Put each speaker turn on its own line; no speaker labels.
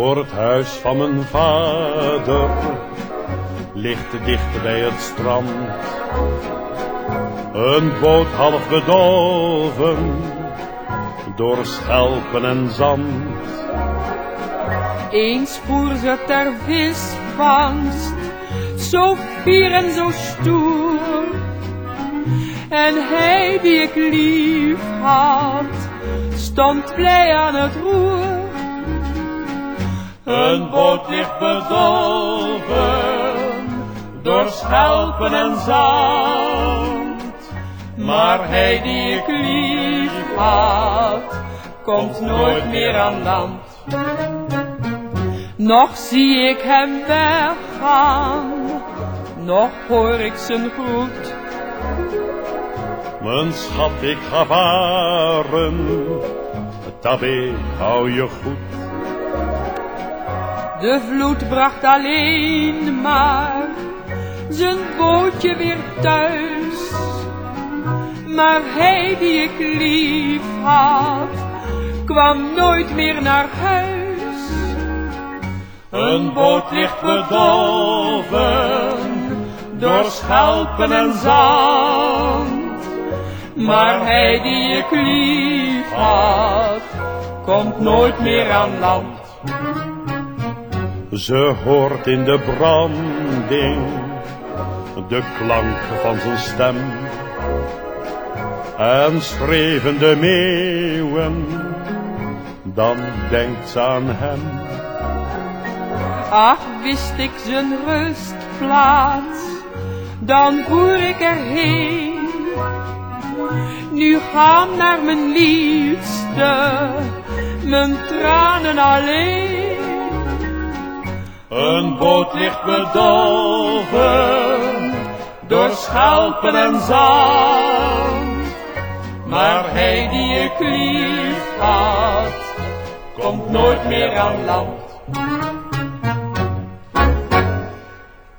Voor het huis van mijn vader ligt dicht bij het strand. Een boot half bedolven door schelpen en zand.
Eens voer ze ter visvangst, zo fier en zo stoer. En hij die ik lief had, stond blij aan het roer.
Een boot ligt bedolven door schelpen en zand.
Maar hij die ik lief had, komt nooit meer aan land. Nog zie ik hem weggaan, nog hoor ik zijn groet.
Mijn schat, ik ga varen, tabé, hou je goed.
De vloed bracht alleen maar zijn bootje weer thuis. Maar hij die ik lief had, kwam nooit meer naar huis.
Een boot ligt bedolven door schelpen en zand.
Maar hij die ik lief had, komt nooit meer aan land.
Ze hoort in de branding de klank van zijn stem. En schreven de meeuwen, dan denkt ze aan hem.
Ach, wist ik zijn rustplaats, dan voer ik erheen. Nu gaan naar mijn liefste, mijn tranen alleen.
Een boot ligt bedolven door schelpen en zand.
Maar hij die ik lief had, komt nooit meer aan land.